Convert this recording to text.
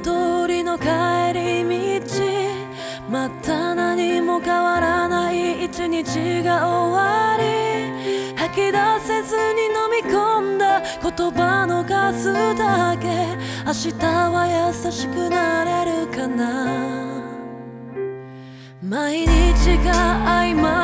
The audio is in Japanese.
通りの帰り道また何も変わらない一日が終わり。吐き出せずに飲み込んだ言葉の数だけ。明日は優しくなれるかな。毎日が曖昧。